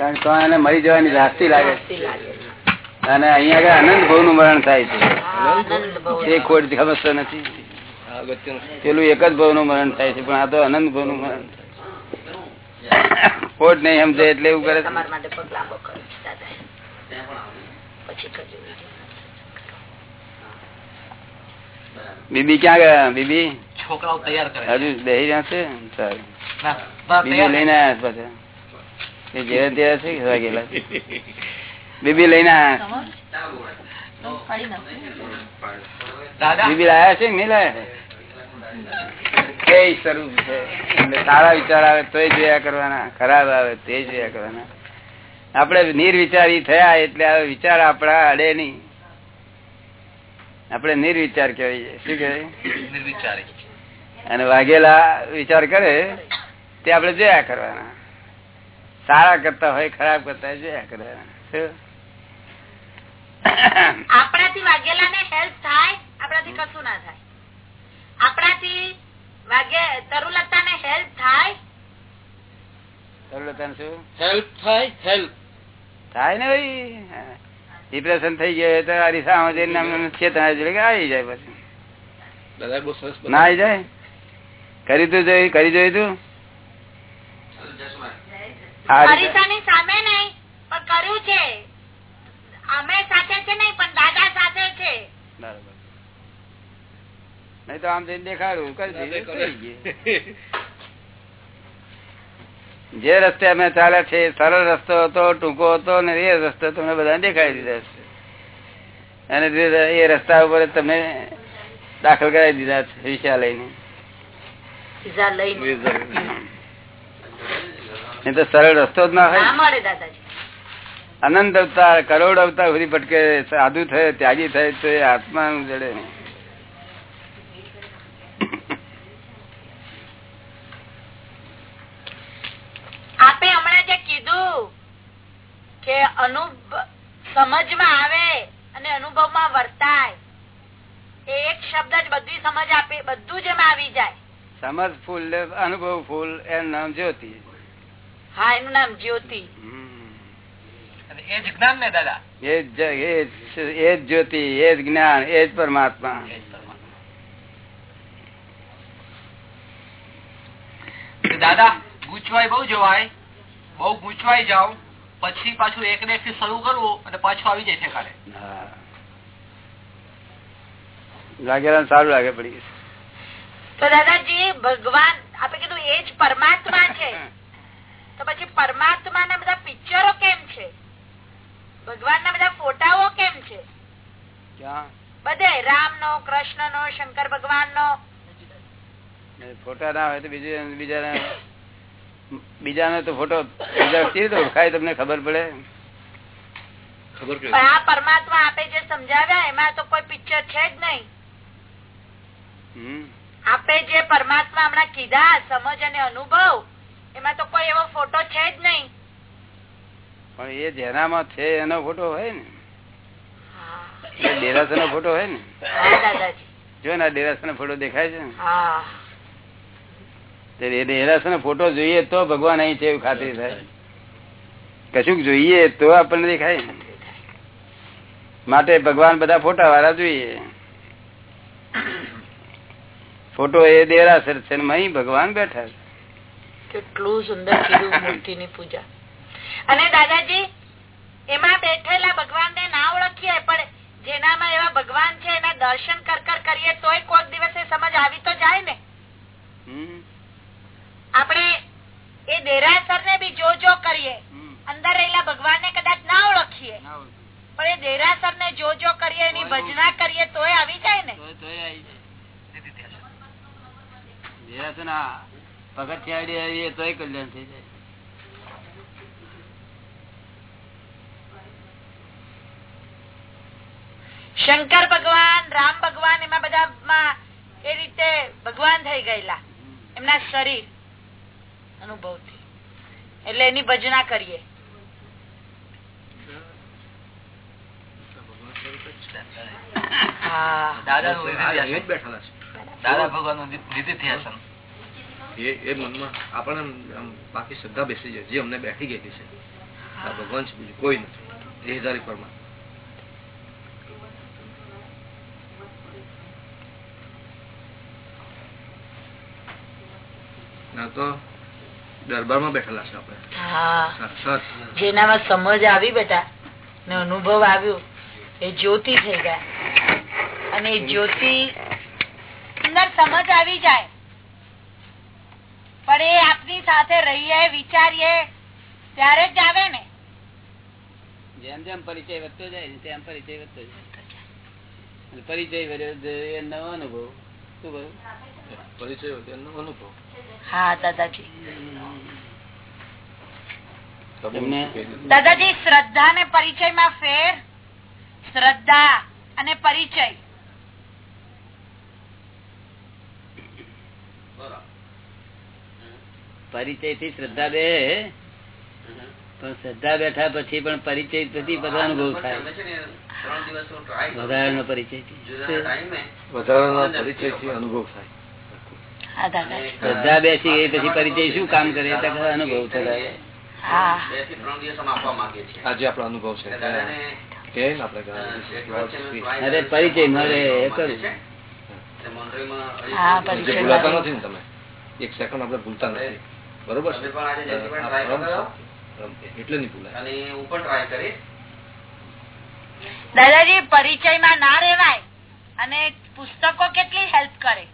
કારણ તો એને મરી જવાની રાસ્તી લાગે અને અહીંયા આગળ આનંદ ભવનું મરણ થાય છે. એ ખોટ ખબર નથી. પેલું એક જ ભવનું મરણ થાય છે પણ આ તો આનંદ ભવનું મરણ ખોટ નહીં સમજે એટલે એવું કરે બીબી ક્યાં ગયા બીબી? છોકરાઓ તૈયાર કરે હજુ બેસી રહ્યા છે? સારું બીબી લઈને આવ્યા પાછા. એ જેવા તેવા છે કે વાગેલા બીબી લઈને બીબી લાયા છે? નહીં લાયા? એ સ્વરૂપ છે? સારા વિચાર આવે તો જોયા કરવાના ખરાબ આવે તે જોયા કરવાના. આપણે નિર્વિચારી થયા એટલે આ વિચાર આપણા અડે નહીં. આપણે નિર્વિચાર કહેવાય શું કહેવાય? નિર્વિચારી. અને વાઘેલા વિચાર કરે તે આપણે જોયા કરવાના. સારા કરતા હોય ખરાબ કરતા જોયા આપણાથી વાગેલા ને હેલ્પ થાય આપણાથી કશું ના થાય. આપણાથી વાગે તરુલતા ને હેલ્પ થાય. તરુલતાને શું? હેલ્પ થાય હેલ્પ થાય ને ભાઈ. ડિપ્રેશન થઈ ગયો તો આ રીસામાં જઈને ચેતના જોડે આવી જાય પછી. ના આવી જાય? કરી તું જોયું કરી જોયું તું? આ સામે નહીં પણ કર્યું છે. અમે સાથે છે નહીં પણ દાદા સાથે છે. બરાબર. નહીં તો આમ જઈને દેખાડું કરી દીધું થઈ ગયું. જે રસ્તે અમે ચાલ્યા છે સરળ રસ્તો હતો ટૂંકો હતો ને એ રસ્તો તમને બધા દેખાડી દીધા છે. અને એ રસ્તા ઉપર જ તમને દાખલ કરાવી દીધા છે પીઝા લઈને. એ તો સરળ રસ્તો જ ના હોય. અનંત અવતાર કરોડ અવતાર સુધી ભટકે સાધુ થયે ત્યાગી થયે તો એ આત્મા જડે નહીં. આપે હમણાં જે કીધું કે અનુભવ સમજમાં આવે અને અનુભવમાં વર્તાય એ એક શબ્દ જ બધી સમજ આપે બધું જ એમાં આવી જાય. સમજ ફૂલ અનુભવ ફૂલ એનું નામ જ્યોતિ. હા એનું નામ જ્યોતિ. એ જ જ્ઞાન ને દાદા? એ જ જ્યોતિ એ જ્ઞાન એ જ પરમાત્મા. દાદા ગૂંચવાય બહુ જવાય બહુ ગૂંચવાઈ જાવ પછી પાછું એક ને એક થી શરૂ કરવું અને પાછું આવી જાય છે કાલે લાગેલા સારું લાગે પડી. તો દાદાજી ભગવાન આપે કીધું એ જ પરમાત્મા છે પરમાત્મા ના બધા પિક્ચરો કેમ છે? ભગવાન ના બધા ફોટાઓ કેમ છે? બધે રામ નો કૃષ્ણ નો શંકર ભગવાન નો ફોટા ના હોય તો બીજું બીજા બીજાનો તો ફોટો બીજા કેવી ઓળખાય તમને ખબર પડે? ખબર કે પણ આ પરમાત્મા આપે જે સમજાવ્યા એમાં તો કોઈ પિક્ચર છે જ નહીં. હમ. આપે જે પરમાત્મા હમણાં કીધા સમજ અને અનુભવ એમાં તો કોઈ એવો ફોટો છે જ નહીં. પણ એ જેનામાં છે એનો ફોટો હોય ને. એ નો ફોટો હોય ને. જો ને ડેરાસર નો ફોટો દેખાય છે ને. નો ફોટો જોઈએ તો ભગવાન અહીં છે એવું ખાતરી થાય. કશુંક જોઈએ તો આપણને દેખાય. માટે ભગવાન બધા ફોટા વાળા જોઈએ. ફોટો એ દેરાસર છે ને અહીં ભગવાન બેઠા છે. કેટલું સુંદર કીધું મૂર્તિની પૂજા. અને દાદાજી એમાં બેઠેલા ભગવાન ને ના ઓળખીએ પણ જેનામાં એવા ભગવાન છે એના દર્શન કર કર કરીએ તોય કોઈક દિવસે સમજ આવી તો જાય ને. આપણે એ દેરાસર ને બી જો જો કરીએ અંદર રહેલા ભગવાન ને કદાચ ના ઓળખીએ. પણ એ દેરાસર ને જો જો કરીએ એની ભજના કરીએ તોય આવી જાય ને. તોય- તોય આવી જાય. પગથિયાડી આવીએ તોય કલ્યાણ થઈ જાય. શંકર ભગવાન રામ ભગવાન એમાં બધા એ રીતે ભગવાન થઈ ગયેલા. એમના શરીર અનુભવથી. એટલે એની ભજના કરીએ. દાદા ભગવાનનું નિધિ- આસન. એ એ મનમાં આપણને બાકી શ્રદ્ધા બેસી જાય. જે અમને બેઠી ગયેલી છે. આ ભગવાન છે બીજું કોઈ નથી. દેહધારી પરમાત્મા ના તો દરબારમાં બેઠેલા છે આપણે. જેનામાં સમજ આવી બેટા. ને અનુભવ આવ્યો. એ જ્યોતિ થઈ ગયા. અને જ્યોતિ સમજ આવી જાય. પણ એ આપની સાથે રહીએ વિચારીએ ત્યારે જ આવે ને. જેમ જેમ પરિચય વધતો જાય ને તેમ પરિચય વધતો જાય પરિચય વધ્યો એ નવો અનુભવ. શું કહ્યું? પરિચય તેનો અનુભવ. હા દાદાજી. દાદાજી શ્રદ્ધા ને પરિચયમાં ફેર શ્રદ્ધા અને પરિચય. પરિચયથી શ્રદ્ધા બે પણ શ્રદ્ધા બેઠા પછી પણ પરિચય પછી બધા અનુભવ થાય. વધારાનો પરિચય વધારાના પરિચયથી અનુભવ થાય. શ્રદ્ધા બેસી ગઈ પછી પરિચય શું કામ કરે? અનુભવ થાય. આજે આપણો અનુભવ છે. કે આપણે અરે પરિચય મળે એ કરું પરિચય ભૂલાતા નથી ને તમે? એક સેકન્ડ આપણે ભૂલતા નથી. બરોબર છે. એટલે નહીં ભૂલાય. દાદાજી પરિચયમાં ના રેવાય અને પુસ્તકો કેટલી હેલ્પ કરે?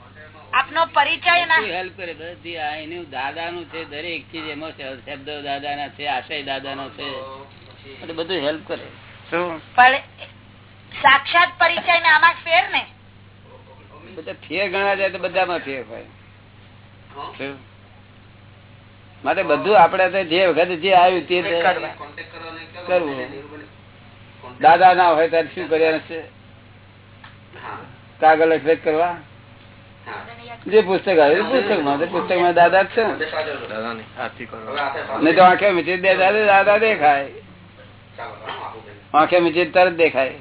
આપનો પરિચય ના હેલ્પ કરે? બધી આ એનું દાદાનું છે દરેક ચીજ એમાં છે. શબ્દો દાદાના છે આશય દાદાનો છે. એટલે બધું હેલ્પ કરે. શું? પણ સાક્ષાત પરિચય ને આમાં ફેર ને? બધા ફેર ગણવા જાય તો બધામાં ફેર હોય. શું? માટે બધું આપડે જે વખત જે આવ્યું તે કરવું. દાદા ના હોય ત્યારે શું કર્યા છે કાગળ અક્ષર કરવા? જે પુસ્તક આવ્યું પુસ્તકમાં પુસ્તકમાં દાદા જ છે નહીં તો આંખે મીચી દે દાદા દાદા દેખાય. આંખે મીચી તરત દેખાય.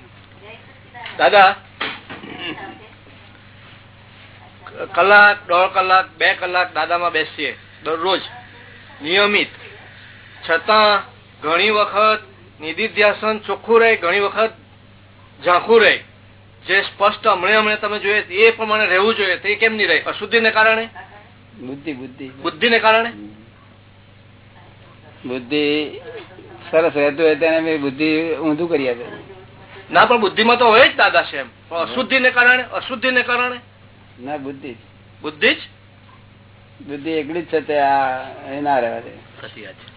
દાદા કલાક દોઢ કલાક બે કલાક દાદામાં બેસીએ. દરરોજ. નિયમિત. છતાં ઘણી વખત નિધિધ્યાસન ચોખ્ખું રહે ઘણી વખત ઝાંખું રહે. જે સ્પષ્ટ હમણે હમણે તમે જોઈએ એ પ્રમાણે રહેવું જોઈએ. તે કેમ નહીં રહે? અશુદ્ધિને કારણે? બુદ્ધિ બુદ્ધિ. બુદ્ધિને કારણે? બુદ્ધિ સરસ રહેતું હોય તેને બુદ્ધિ ઊંધું કરી આપે ના પણ બુદ્ધિમાં તો હોય જ દાદા છે એમ. ને કારણે કારણે? અશુદ્ધિને કારણે? ના બુદ્ધિ બુદ્ધિ જ? બુદ્ધિ એકલી જ છે તે આ એ ના રહેવા દે. સાચી વાત છે.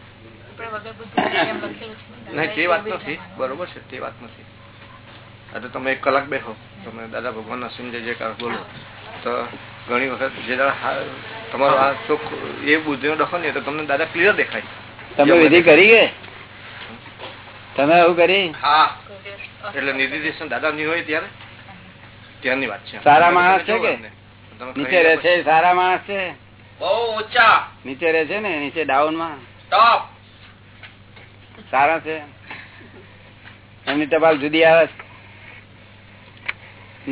નહીં તે વાત નથી. બરોબર છે તે વાત નથી. આ તમે એક કલાક બેઠો તમે દાદા ભગવાન ના સિંહ જે બોલો તો ઘણી વખત જે તમારો આ ચોખ્ખ એ બુદ્ધિ નો દખલ નહીં તો તમને દાદા ક્લિયર દેખાય. તમે વિધિ કરી કે? તમે એવું કરી? હા. એટલે નિધિ દાદા ની હોય ત્યારે? ત્યારની વાત છે. સારા માણસ છે કે? તમે નીચે રહે છે સારા માણસ છે? બહુ ઊંચા. નીચે રહે છે ને નીચે ડાઉનમાં. ટોપ સારા છે. એમની ટપાલ જુદી આવે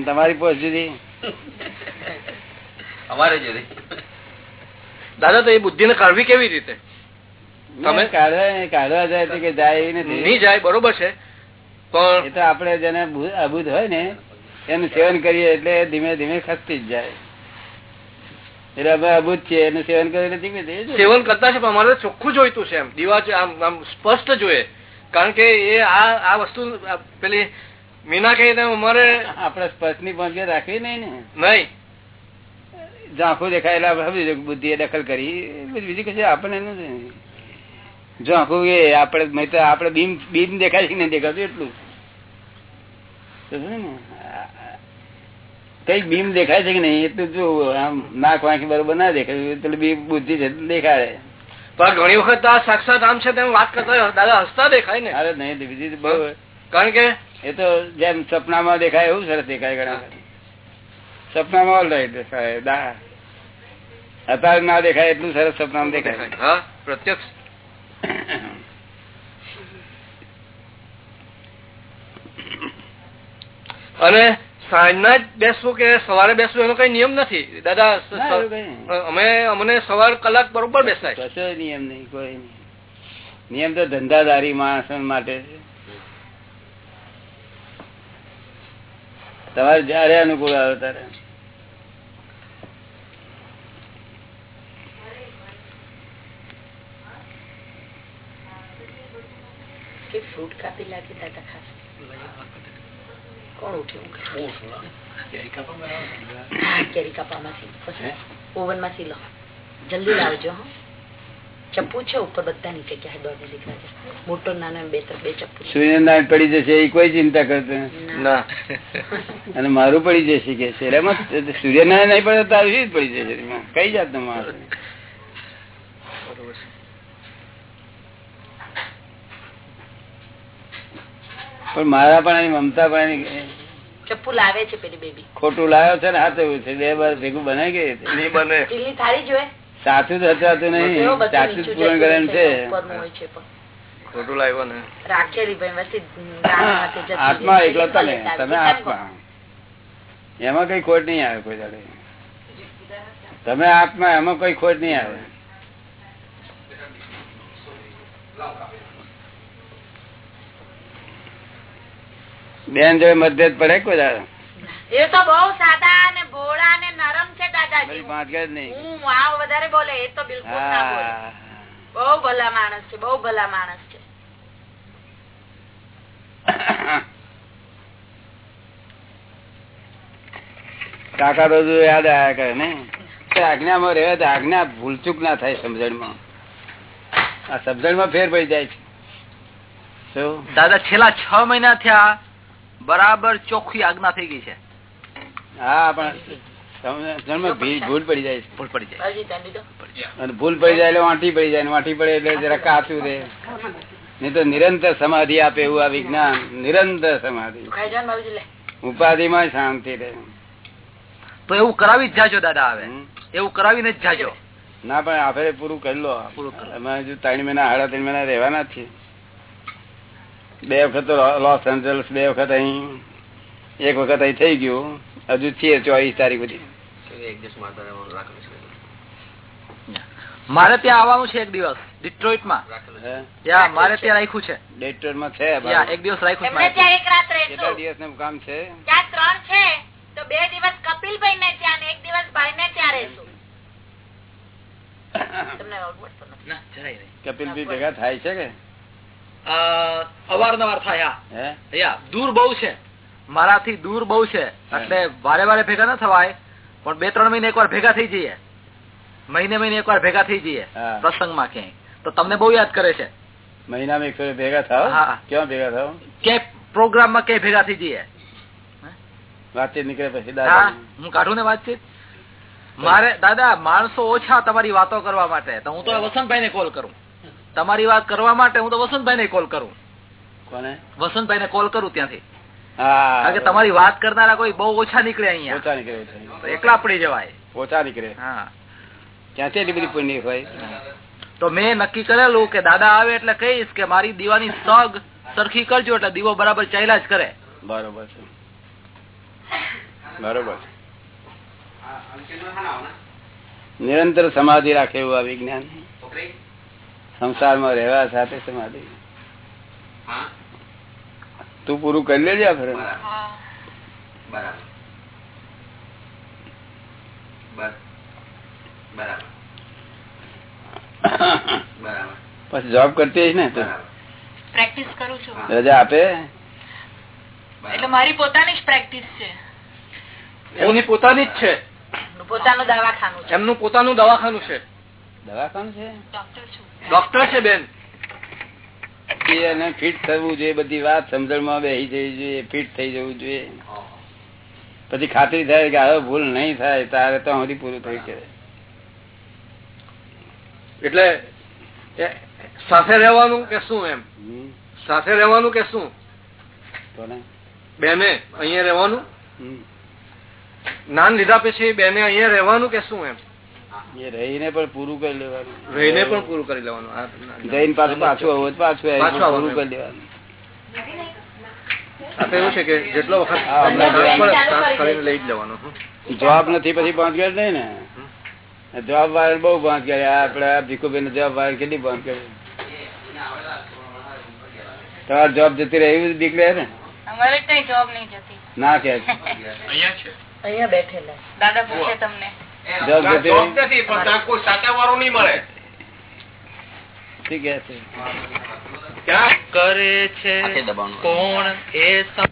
તમારી પોસ્ટ જુદી. અમારે જુદી. દાદા તો એ બુદ્ધિ ને કાઢવી કેવી રીતે? તમે? કાઢવા કાઢવા જાય કે જાય નથી. નહીં જાય બરોબર છે. એ તો આપડે જેને અભૂત હોય ને એનું સેવન કરીએ એટલે ધીમે ધીમે ખસતી જ જાય. એટલે અમે અબૂધ છીએ એનું સેવન કરતા છે પણ અમારે ચોખ્ખું જોઈતું છે એમ. દીવા આમ આમ સ્પષ્ટ જોઈએ. કારણ કે એ આ આ વસ્તુ પેલી મીના કહી અમારે આપણે સ્પષ્ટની પહોંચે રાખવી નહીં ને. નહીં. ઝાંખું દેખાયેલા જવું કે દખલ કરી. બીજી કશું આપણને નથી આખું એ આપણે આપણે બીમ બીમ દેખાય છે ને દેખાતું એટલું. ને? કંઈક બીમ દેખાય છે કે નહીં? એટલું જો આમ નાક વાંખી બરોબર ના દેખાય. એટલે બી બુદ્ધિ છે દેખાડે. પણ ઘણી વખત આ સાક્ષાત આમ છે તેમ વાત કરતા દાદા હસતા દેખાય ને? અરે નહીં બીજી બહુ. કારણ કે? એ તો જેમ સપનામાં દેખાય એવું સરસ દેખાય ઘણા સપનામાં ઓલ રાઈટ દેખાય દા. અત્યારે ના દેખાય એટલું સરસ સપનામાં દેખાય. હા પ્રત્યક્ષ. અને સાંજના જ બેસવું કે સવારે બેસવું એનો કઈ નિયમ નથી? દાદા. અમે અમને સવાર કલાક બરોબર બેસાય. કશો નિયમ નહીં કોઈ નહીં. નિયમ તો ધંધાદારી માણસ માટે તમારે જયારે અનુકૂળ આવે ત્યારે. ફ્રૂટ કાપી લાગી દાદા ખાસ કોણ ઉઠ્યું કેરી કાપવામાંથી ઓવનમાંથી લો. જલ્દી લાવજો ચપ્પુ છે ઉપર બધા નીચે ક્યાં દોડને દીકરા મોટો નાનો બે બે ચપ્પુ સૂર્યનારાયણ પડી જશે એ કોઈ ચિંતા કરતો. ના. અને મારું પડી જશે કે છે સૂર્યનારાયણ નહીં પડે તો તારું શી જ પડી જશે? કઈ કઈ જાતનું માણસ? પણ મારા પણ એની મમતા પણ એની ચપ્પુ લાવે છે પેલી બેબી. ખોટું લાવ્યો છે ને હાથ એવું છે. બે વાર ભેગું બનાવી ગઈ નહીં બને. થાળી જોએ સાચું તો હતું નહીં. સાચું જ પૂરણ કરેલ છે, ખોટું લાવ્યો ને. રાખેલી ભાઈ વચ્ચે ગાણામાંથી જતી રહી. આત્મા એકલો તમે તમે. આત્મા. એમાં કઈ ખોટ નહીં આવે કોઈ દાડે. તમે આત્મા એમાં કઈ ખોટ નહીં આવે. બેન જોડે મતભેદ પડે કોઈ દાદા એ તો બહુ સાદા ને ભોળા ને નરમ છે દાદાજી. પાંચ ગજ નહીં. હું આવ વધારે બોલે એ તો બિલકુલ ના બોલે. બહુ ભલા માણસ છે બહુ ભલા માણસ છે. કાકા રોજ યાદ આવ્યા કરે ને? કે આજ્ઞામાં રહે તો આજ્ઞા ભૂલચૂક ના થાય સમજણમાં. આ સમજણમાં ફેર પડી જાય છે. દાદા છેલ્લા છ મહિના થયા બરાબર ચોખ્ખી આજ્ઞા થઈ ગઈ છે. હા પણ ભૂલ પડી જાય ભૂલ પડી જાય. બાબુજી, ત્યાં લીધો? અને ભૂલ પડી જાય એટલે વાંટી પડી જાય વાંટી પડે એટલે જરા કાચું રે નહીં તો નિરંતર સમાધિ આપે એવું આ વિજ્ઞાન. નિરંતર સમાધિ. ઉપાધિ ઉપાધિમાં શાંતિ રહે. તો એવું કરાવી જ જાજો દાદા આવે એવું કરાવીને જ જાજો. ના પણ આપડે પૂરું કરી લો. પૂરું અમે હજુ ત્રણ મહિના સાડા ત્રણ મહિના રહેવાના જ છીએ. બે વખત લોસ એન્જલસ બે વખત અહીં એક વખત અહીં થઈ ગયું. હજુ છીએ ચોવીસ તારીખ સુધી. મારે ત્યાં આવવાનું છે એક દિવસ ડિટ્રોઇટમાં. હે? ત્યાં મારે ત્યાં રાખ્યું છે. ડેટરમાં છે એક દિવસ રાખ્યું છે એમને મારે ત્યાં. એક રાત કેટલા રહેશું દિવસનું કામ છે? ત્યાં ત્રણ છે તો બે દિવસ કપિલભાઈ ને ત્યાં એક દિવસ ભાઈ ને ત્યાં રહેશું. ના કપિલભાઈ ભેગા થાય છે કે? અવારનવાર થાય દૂર બહુ છે. મારાથી દૂર બહુ છે. એટલે વારે વારે ભેગા ના થવાય પણ બે ત્રણ મહિને એકવાર ભેગા થઈ જઈએ. મહિને મહિને એકવાર ભેગા થઈ જઈએ. પ્રસંગમાં ક્યાંય. તો તમને બહુ યાદ કરે છે. મહિનામાં એક ભેગા થાવ? હા. ક્યાં ભેગા થાવ? ક્યાંય પ્રોગ્રામમાં ક્યાંય ભેગા થઈ જઈએ. વાતચીત નીકળે પછી હા હું કાઢું ને વાતચીત? મારે દાદા માણસો ઓછા તમારી વાતો કરવા માટે. તો હું તો વસંતભાઈ ને કોલ કરું. તમારી વાત કરવા માટે હું તો વસંતભાઈ ને કોલ કરું. કોને? વસંતભાઈ ને કોલ કરું ત્યાંથી. કારણ કે તમારી વાત કરનારા કોઈ બહુ ઓછા નીકળે અહીંયા. ઓછા નીકળે એકલા પડી જવાય. ઓછા નીકળે. હા. ક્યાંથી એટલી બધી પુણ્ય હોય? તો મેં નક્કી કરેલું કે દાદા આવે એટલે કહીશ કે મારી દીવાની સગ સરખી કરજો એટલે દીવો બરાબર ચાલ્યા જ કરે. બરોબર છે. બરોબર નિરંતર સમાધિ રાખે એવું આ વિજ્ઞાન. સંસારમાં રહેવા સાથે સમાધિ. તું પૂરું કરી લેજે ફરે પછી જોબ કરતી હશે ને તું? પ્રેક્ટિસ કરું છું. રજા આપે? એટલે મારી પોતાની જ પ્રેક્ટિસ છે. એમની પોતાની જ છે. પોતાનું દવાખાનું છે. એમનું પોતાનું દવાખાનું છે. દવાખાનું છે? ડોક્ટર છું. ડોક્ટર છે બેન. એને ફિટ થવું જોઈએ બધી વાત સમજણમાં બેસી જવી જોઈએ ફિટ થઈ જવું જોઈએ. પછી ખાતરી થાય કે હવે ભૂલ નહીં થાય તારે તો હજી પૂરું થઈ કે એટલે સાથે રહેવાનું કે શું એમ. સાથે રહેવાનું કે શું? બેને અહીંયા રહેવાનું? નાન લીધા પછી બેને અહીંયા રહેવાનું કે શું એમ? એ રહીને પણ પૂરું કરી લેવાનું. રહીને પણ પૂરું કરી લેવાનું જઈને પાછું પાછું આવું પૂરું કરી એવું છે કે જેટલો વખત કરી લેવાનું જવાબ નથી પછી બાંધગેર નહીં ને? જવાબ વાળા બહુ બાંધ કરે આપડે ભીખુભાઈ જવાબ વાળા કેટલી બાંધ કરે તમારે જોબ જતી રહી એવી દીકરી ને? અમારે જોબ નહીં જતી. ના કે અહીંયા બેઠેલા. દાદા પૂછે તમને. જોબ જતી જોબ રહી નથી પણ કોઈ સાચા વાળું નહીં મળે. છે. ક્યાં? કરે છે કોણ એ સમ-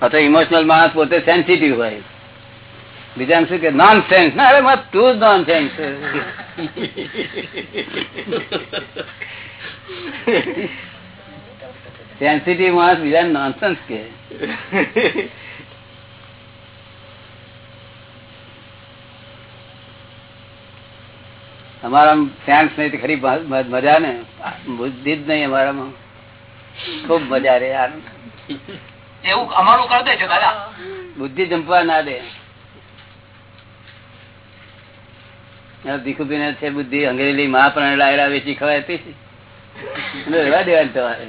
પાછો ઇમોશનલ માણસ પોતે સેન્સિટિવ હોય. બીજા શું કે નોન સેન્સ ના અરે તું જ નોન સેન્સ સેન્સિટિવ માણસ બીજા નોનસેન્સ કે. અમારા સેન્સ નહીં ખરી મજા ને? બુદ્ધિ જ નહીં અમારામાં. ખૂબ મજા રે યાર. એવું અમારું કરી દે છે દાદા. બુદ્ધિ જંપવા ના દે. ભીખુભી છે બુદ્ધિ અંગ્રેજી મહાપ્રાણ લાયરા વેચી ખવાય તે રહેવા દેવાની તમારે.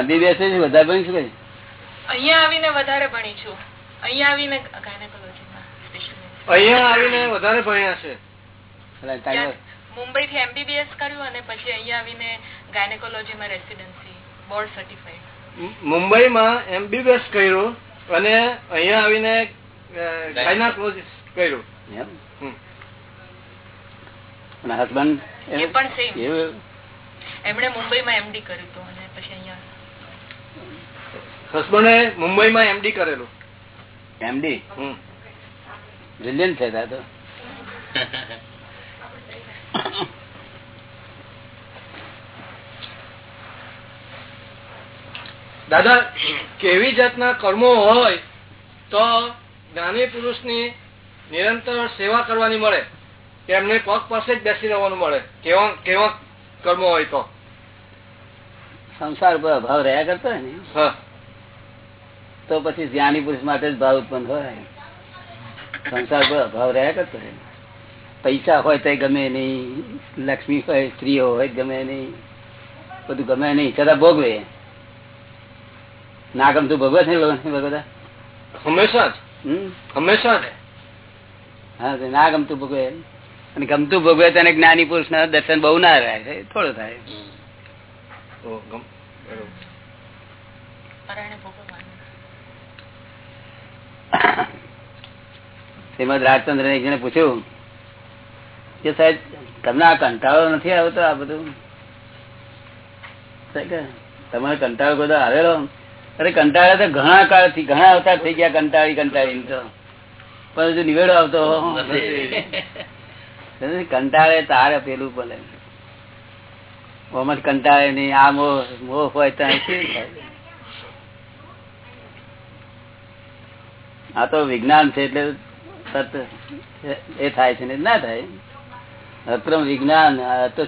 એમબીબીએસ વધારે ભણી શું કહે? અહીંયા આવીને વધારે ભણી છું. અહીંયા આવીને અહીંયા આવીને વધારે ભણ્યા છે. મુંબઈ થી એમબીબીએસ કર્યું અને પછી અહીંયા આવીને ગાયનેકોલોજીમાં રેસિડેન્સી બોર્ડ સર્ટિફાઈડ. મુંબઈમાં એમબીબીએસ કર્યું અને અહીંયા આવીને ગાયનાકોલોજીસ્ટ કર્યું. અને હસબન્ડ એ? પણ સેમ એમણે મુંબઈમાં એમડી કર્યું હતું અને પછી અહીંયા હસબન્ડે મુંબઈમાં એમડી કરેલું. એમડી બ્રિલિયન્ટ છે તા. દાદા કેવી જાતના કર્મો હોય તો જ્ઞાની પુરુષની નિરંતર સેવા કરવાની મળે એમને પગ પાસે જ બેસી રહેવાનું મળે કેવા કેવા કર્મો હોય તો. સંસાર પર અભાવ રહ્યા કરતો હોય ને? તો પછી જ્ઞાની પુરુષ માટે જ ભાવ ઉત્પન્ન હોય. સંસાર પર અભાવ રહ્યા કરતો હોય. પૈસા હોય તો ગમે નહીં લક્ષ્મી હોય સ્ત્રીઓ હોય ગમે નહીં બધું ગમે નહીં છતાં ભોગવે. ના ગમતું ભગવત નહીં બધા હંમેશા જ. હંમેશા ને? હા ના ગમતું ભોગવે અને ગમતું ભોગવે તેને જ્ઞાની પુરુષ ના દર્શન બહુ ના થાય છે થોડું થાય. ઓ, ગમ- બરોબર. પરાણે ભોગવવાનું શ્રીમદ રાજચંદ્ર ને જણે પૂછ્યું કે સાહેબ તમને આ કંટાળો નથી આવતો આ બધું? સાહેબ કે તમારે કંટાળો બધો આવેલો? અરે કંટાળા તો ઘણા કાળથી, ઘણા અવતાર થઈ ગયા કંટાળી કંટાળી પણ હજુ નિવેડો આવતો કંટાળે તારે પેલું ભલે ઓમ કંટાળે નહીં, આ મોહ મોહ હોય તો શું આ તો વિજ્ઞાન છે એટલે સત એ થાય છે ને, ના થાય. અક્રમ વિજ્ઞાન તો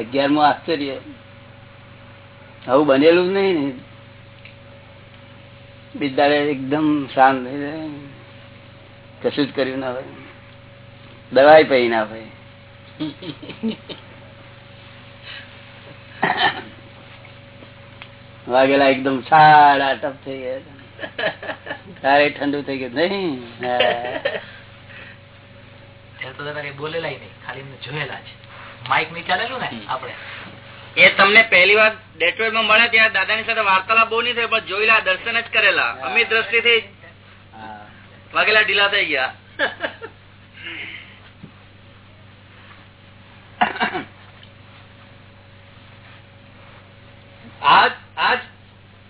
અગિયારમું આશ્ચર્ય. આવું બનેલું જ નહીં બિદાડે એકદમ શાંત થઈ જાય. કશું જ કર્યું ના હોય. દવાઈ પઈ ના હોય. વાગેલા એકદમ સાડા ટપ થઈ ગયા તારે ઠંડુ થઈ ગયું. નહીં. બોલેલા નહીં. ખાલી જોયેલા છે માઇકની ચાલેલું ને આપણે. એ તમને પહેલી વાર ડેટ્રોઇટમાં મળે ત્યારે દાદાની સાથે વાર્તાલાપ બહુ નહીં થઈ પણ જોયેલા દર્શન જ કરેલા. અમિત દ્રષ્ટિથી હા. વાગેલા ઢીલા થઈ ગયા. આજ આજ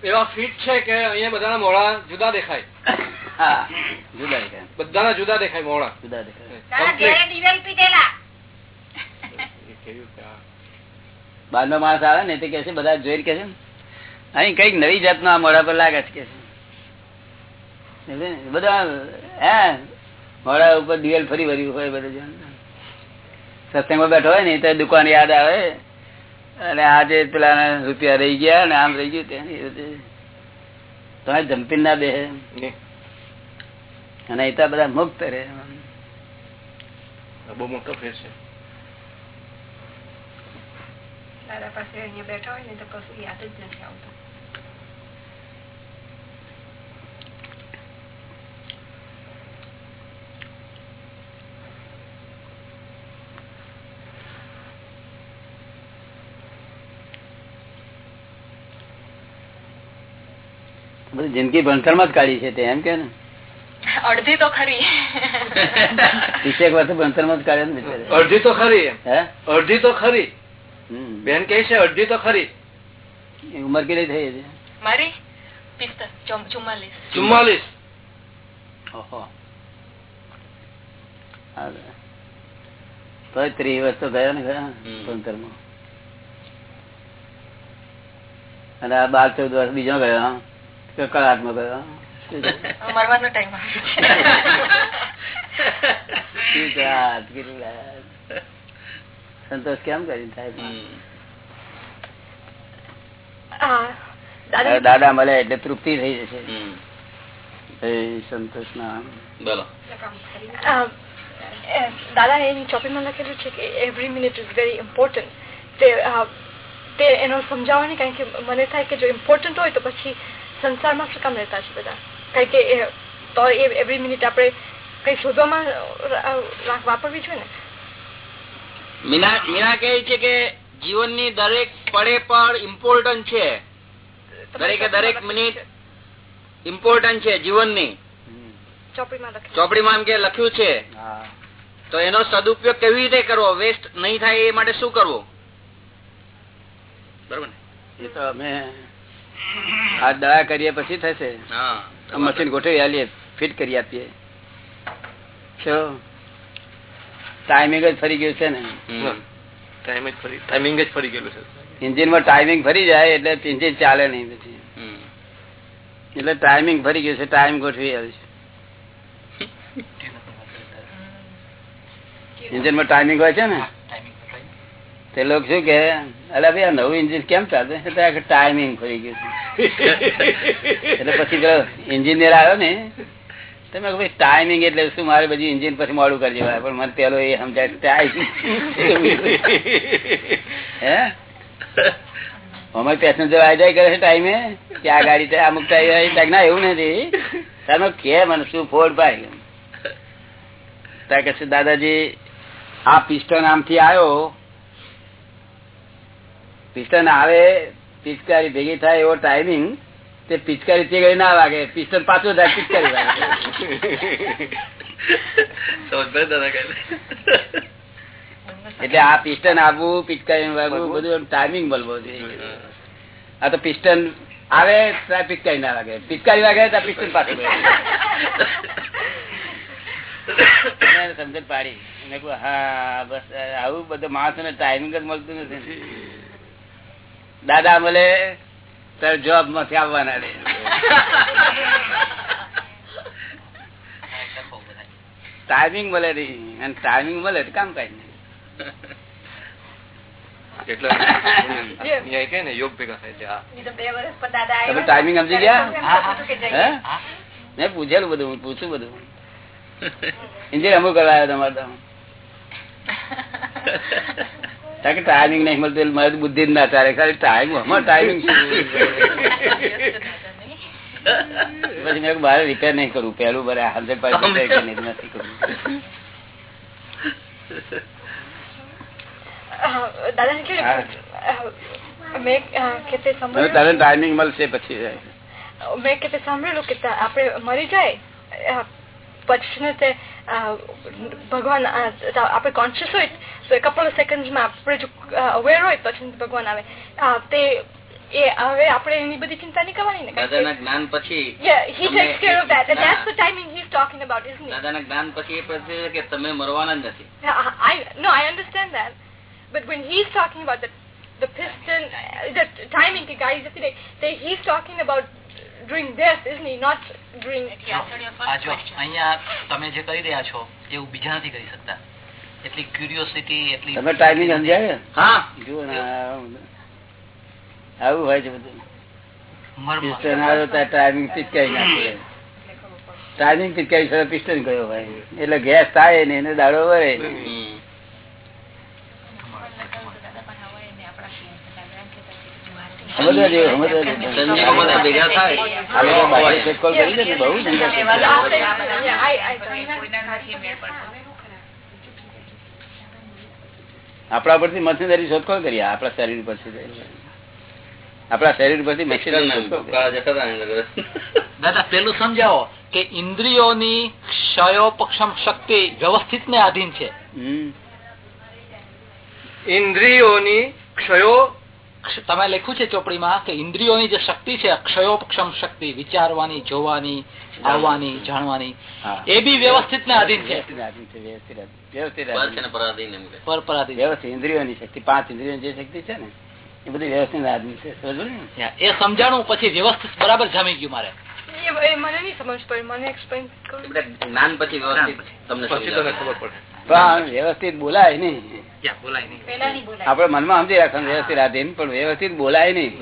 એવા ફીટ છે કે અહીંયા બધાના મોડા જુદા દેખાય. હા જુદા દેખાય. બધાના જુદા દેખાય મોડા જુદા દેખાય. બાર નો માણસ આવે ને તે કે છે બધા જોઈ કે છે અહીં કંઈક નવી જાતનો આ મોડા પર લાગે છે કે છે. બધા હે મોડા ઉપર દિવેલ ફરી વર્યું હોય બધું. સત્સંગમાં બેઠો હોય ને તો દુકાન યાદ આવે. અને આજે પેલા રૂપિયા રહી ગયા ને આમ રહી ગયું તે તમે જમ્પી ના બે અને એ બધા મુક્ત રહે. બહુ મોટો ફેર છે. દાદા પાસે અહીંયા બેઠા હોય ને તો કશું યાદ જ નથી આવતું બધી જિંદગી ભણતરમાં જ કાઢી છે તે એમ કે ને? અડધી તો ખરી. ત્રીસેક વર્ષ ભણતરમાં જ કાઢે ને બિચારે. અડધી તો ખરી. એમ હે? અડધી તો ખરી. હમ. બેન કહે છે અડધી તો ખરી. ઉંમર કેટલી થઈ છે મારી ચુમ્માલીસ. ચુમ્માલીસ. ઓહો. હા. ત્રીસ વર્ષ તો ગયા ને ગયા માં અને આ બાર ચૌદ વર્ષ બીજો ગયો કે કલાકમાં ગયો? મરવાનો ટાઈમ આવે શું છે આ? કેટલું આ? સંતોષ કેમ કરી થાય દાદા. મળે એટલે તૃપ્તિ થઈ જશે. સંતોષ ના બોલો. દાદા એની ચોપડીમાં લખેલું છે કે every minute is very important તે તે એનો સમજાવવાની કારણ કે મને થાય કે જો ઇમ્પોર્ટન્ટ હોય તો પછી સંસારમાં શું કામ રહેતા છે બધા? કારણ કે એ- તો એ એવરી મિનિટ આપણે કઈ શોધવામાં વાપરવી જોઈએ ને? મીના મીના કહે છે કે જીવનની દરેક પડે પણ ઇમ્પોર્ટન્ટ છે. દરેકે દરેક મિનિટ ઇમ્પોર્ટન્ટ છે જીવનની. ચોપડીમાં એમ કે લખ્યું છે. તો એનો સદુપયોગ કેવી રીતે કરવો? વેસ્ટ નહીં થાય એ માટે શું કરવું? બરોબર ને? એ તો અમે આ દવા કરીએ પછી થશે. મશીન ગોઠવી આલીએ ફિટ કરી આપીએ. શું ટાઈમિંગ જ ફરી ગયું છે ને. ટાઈમિંગ જ ફરી ગયેલું છે. એન્જિનમાં ટાઈમિંગ ફરી જાય એટલે એન્જિન ચાલે નહીં પછી. એટલે ટાઈમિંગ ફરી ગયું છે ટાઈમ ગોઠવી આવીશ એન્જિનમાં ટાઈમિંગ હોય છે ને? તે લોકો શું કે અલા ભાઈ આ નવું એન્જિન કેમ ચાલતું છે? ટાઈમિંગ ફરી ગયું છે. એટલે પછી પેલો એન્જિનિયર આવ્યો ને તમે ટાઈમિંગ એટલે શું? મારે બધી એન્જિન પછી મોડું કરી પણ મને પેલો એ સમજાય હે? અમારે પેસેન્જર આવી જાય, કરે છે ટાઈમે કે આ ગાડી અમુક ટાઈમ ના, એવું નથી. તમે કે મને શું? ફોડ ભાઈ. ત્યાં કે દાદાજી, આ પિસ્ટન આમથી આવ્યો. પિસ્ટન આવે પિચકારી ભેગી થાય, એવો ટાઈમિંગ તે પિચકારી તે ના વાગે. પિસ્ટન પાછું થાય પિચકારી એટલે આ પિસ્ટન આવવું પિચકારી વાગવું બધું ટાઈમિંગ બલવો જોઈએ. આ તો પિસ્ટન આવે ત્યાં પિચકારી ના વાગે. પિચકારી વાગે ત્યાં પિસ્ટન પાછું સમજણ પાડી. મેં કહું હા બસ આવું બધું માણસો ને ટાઈમિંગ જ મળતું નથી. દાદા મળે તારે જોબમાંથી આવવાના રે ટાઈમિંગ મળે નહીં અને ટાઈમિંગ મળે કામ કઈ નહીં ટાઈમિંગ સમજી ગયા મેં પૂછેલું બધું હું પૂછું બધું ઇન્જિન અમુક કરવા આવ્યો તમારે કારણ કે ટાઈમિંગ નહીં મળતું મારી બુદ્ધિ જ ના ચાલે. ખાલી ટાઈમ અમારે ટાઈમિંગ પછી મેં મારે રિપેર નહીં કરવું. પહેલું બરે હંડ્રેડ પર્સન્ટ નથી કરવું. મેં કે તે હવે સાંભળ્યું? તારે ટાઈમિંગ મળશે પછી. મેં કે સાંભળેલું કે તા- આપણે મરી જાય પછી ને તે અ, ભગવાન અ, તા- આપણે કોન્શિયસ હોય તો કપલ સેકન્ડમાં આપણે જો અવેર હોય પછી ભગવાન આવે અ, તે એ હવે આપણે એની બધી ચિંતા નહીં કરવાની ને કારણ કે- દાદાના જ્ઞાન પછી Yeah, he તમને takes care of that, and ના. that's the timing he's talking about, isn't it? દાદાના જ્ઞાન પછી એ પછી છે કે તમે મરવાના જ નથી Yeah, I no, I understand that, but when he's talking about the the piston, uh, the timing, the guys, yesterday, they, he's talking about during this, isn't he? Not during. આ જો અહીંયા તમે જે કરી રહ્યા છો એવું બીજા નથી કરી શકતા એટલી ક્યુરિયોસિટી એટલી તમે ટાઈમિંગ સમજાય હા. જો ને આવું હોય છે બધું. મર્મ. પિસ્ટન આવ્યો ત્યાં ટાઈમિંગ પિચકાઈ નાખે. ટાઈમિંગ પિચકાઈ છે પિસ્ટન ગયો હોય. એટલે ગેસ થાય ને એને દાડો વરે ભેગા થાય. બહુ ધંધા છે. Yeah, I, I, આપણા પરથી મશીનરી શોધખોળ કરી આપણા શરીર પરથી આપણા શરીર પરથી મશીનરી દાદા પેલું સમજાવો કે ઇન્દ્રિયોની ક્ષયોપક્ષમ શક્તિ વ્યવસ્થિત ને આધીન છે. ઇન્દ્રિયોની ક્ષયો ક્ષ- તમે લખ્યું છે ચોપડીમાં કે ઇન્દ્રિયોની જે શક્તિ છે અક્ષયોપક્ષમ શક્તિ વિચારવાની જોવાની આવવાની જાણવાની એ બી વ્યવસ્થિત ને આધીન છે. ઇન્દ્રિયોની શક્તિ પાંચ ઇન્દ્રિયોની જે શક્તિ છે ને એ બધી વ્યવસ્થિત આધીન છે. એ સમજાણું પછી વ્યવસ્થિત બરાબર જામી ગયું મારે. મને નહીં સમજ પડી મને એક્સપ્લેન જ્ઞાન પછી વ્યવસ્થિત તમને પછી તને સમજાવે. ખબર પડે. પણ વ્યવસ્થિત બોલાય નહીં. યા, બોલાય નહીં? પેલા ની બોલાય. આપડે મનમાં સમજી રાખવાનું વ્યવસ્થિત આધીન પણ વ્યવસ્થિત બોલાય નહીં.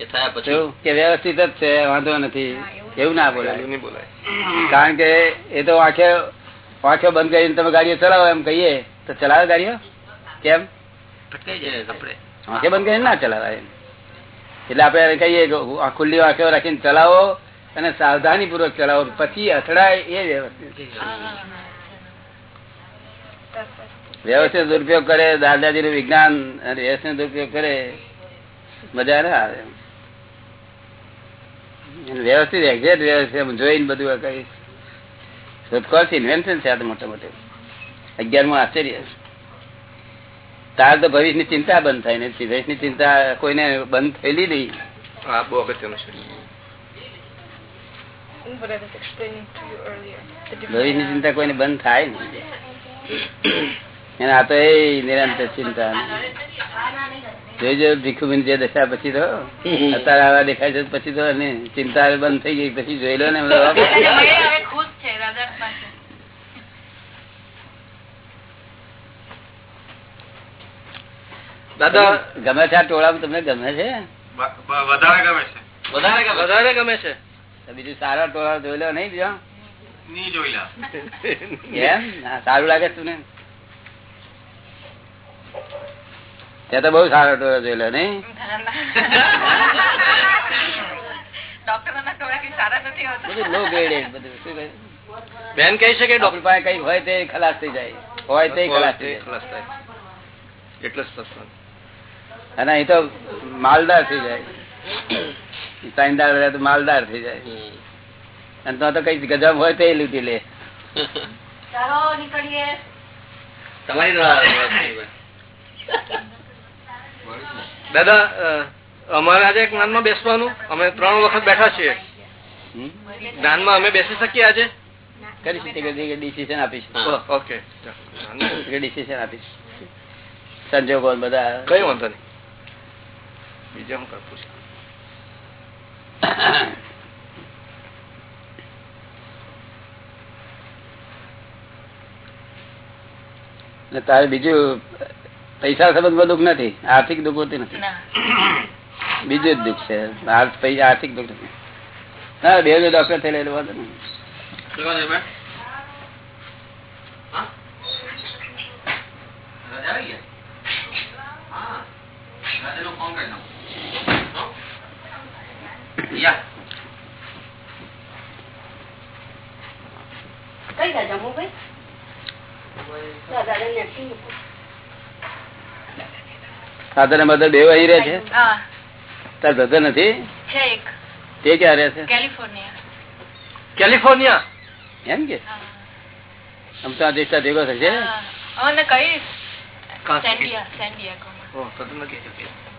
એ થયા પછી. શું? કે વ્યવસ્થિત જ છે વાંધો નથી. એવું ના બોલાય. બોલાય. કારણ કે એ તો આંખે આંખો બંધ કરીને તમે ગાડીઓ ચલાવો એમ કહીએ તો ચલાવે ગાડીઓ? કેમ? આંખે બંધ કરીને ના ચલાવાય. એટલે આપડે કહીએ ખુલ્લી આંખો રાખીને ચલાવો અને સાવધાની પૂર્વક ચલાવો. પછી અથડાય એ વ્યવસ્થિત વ્યવસ્થિત દુરુપયોગ કરે દાદાજી નું વિજ્ઞાન અને વ્યવસ્થિત દુરુપયોગ કરે મજા ના આવે. વ્યવસ્થિત એક્ઝેક્ટ વ્યવસ્થિત જોઈને બધું કઈ. શોધખોળ ઇન્વેન્શન છે આ મોટે મોટા અગિયારમું આશ્ચર્ય. તાર તો ભવિષ્યની ચિંતા બંધ થાય ને. ભવિષ્યની ચિંતા કોઈને બંધ થયેલી નહીં. બહુ અગત્યનું છે what I was explaining to you earlier. The ભવિષ્યની different, ચિંતા કોઈને બંધ થાય ને અને આ તો એ નિરંતર ચિંતા. જોઈજો ભીખુબેન જે દશા પછી તો અત્યારે આવા દેખાય છે પછી તો એને ચિંતા બંધ થઈ ગઈ પછી જોઈ લો ને હવે ખુશ છે દાદા ગમે છે આ ટોળામાં તમને ગમે છે? વધારે ગમે છે. વધારે ગમે છે? બીજું સારા ટોળા જોઈ લો નહીં બીજા? નહીં એમ? સારું લાગે ને ત્યાં તો બહુ સારો ટોળો નહીં? ડોક્ટર બેન કહી શકે કે પાસે કઈ હોય તે ખલાસ થઈ જાય. હોય તે ખલાસ થઈ જાય. થાય. એટલે અને અહીં તો માલદાર થઈ જાય. સાઈનદાર બધા તો માલદાર થઈ જાય. અને તો તો કઈ ગજબ હોય તો એ લૂટી લે. ચાલો નીકળીએ. તમારી દ્વારા દાદા અમારે આજે જ્ઞાનમાં બેસવાનું. અમે ત્રણ વખત બેઠા છીએ? જ્ઞાનમાં અમે બેસી શકીએ આજે? કરી ડિસિઝન આપીશ. ઓકે ડિસિઝન આપીશ. સંજોગો બધા કઈ વાંધો નહીં. બીજા હું કરતું છું ને તારે બીજું પૈસા સંબંધમાં દુઃખ નથી આર્થિક દુઃખ હોતી નથી. બીજું જ દુઃખ છે. આર્થિક દુઃખ નથી. ના બે બે ડોક્ટર થયેલા એટલે વાંધો નહીં. શું કહો છો બેન? હા? રજા આવી ગયા? હા. રાજાનો ફોન કરી નાખો. હો? યા. કઈ દાદા નથી ફાધર અને મધર બે અહીં રહે છે? તાર બ્રધર નથી? તે ક્યાં રહે છે? કેલિફોર્નિયા. કેલિફોર્નિયા? એમ કે? હા. આમ તો આ દેશ ભેગો થશે હા. અમને કહીશ. કાં સેન્ડિયા સેન્ડિયાગોમાં. ઓ, તો તો નથી શકીએ. Address નો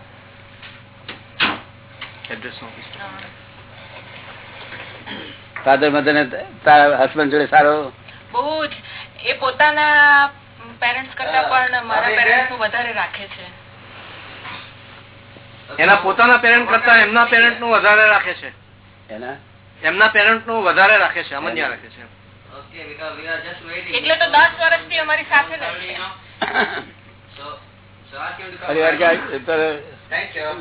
office. હા. ફાધર મધર ને તારા હસબન્ડ જોડે સારો બહુ જ. એ પોતાના પેરેન્ટ્સ કરતા પણ મારા પેરેન્ટ્સનું વધારે રાખે છે. એના પોતાના પેરેન્ટ કરતા એમના પેરેન્ટનું વધારે રાખે છે. એના? એમના પેરેન્ટનું વધારે રાખે છે અમન્યા રાખે છે. એટલે તો દસ વર્ષથી અમારી સાથે પરિવાર.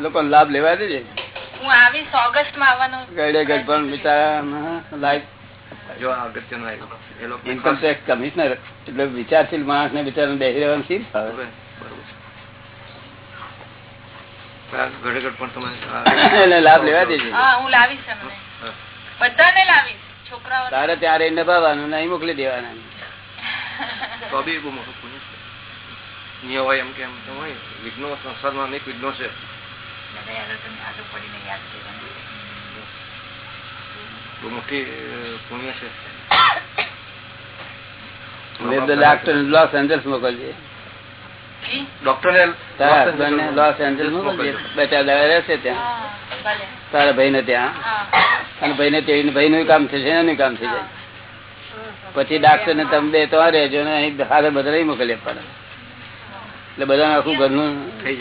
લોકો લાભ લેવા દેજે. કમિશનર એટલે વિચારશીલ માણસ ને બિચારા બેસી રહેવાનું એને લાભ લેવા દેજો. હું લાવીશ બધાને લાવીશ છોકરાઓ તારે ત્યારે નભાવવાનું નહીં મોકલી દેવાના. તો બી બહુ મોટું પુણ્ય હોય એમ કેમ હોય. વિઘ્નો સંસારમાં અનેક વિઘ્નો છે. મોટી પુણ્ય છે. ડોક્ટર લોસ એન્જલ્સ મોકલજે. તારા લોસ એન્જલ્સ મોકલજે. બે ચાર દાડા રહેશે ત્યાં. તારા ભાઈ ને ત્યાં અને ભાઈ ને ભાઈ નું કામ થશે એનું કામ થઈ જાય. પછી ડાક્ટર ને તમે બે તો રહેજો ને અહીં હારે બધા મોકલી આપવાના એટલે બધા આખું ઘરનું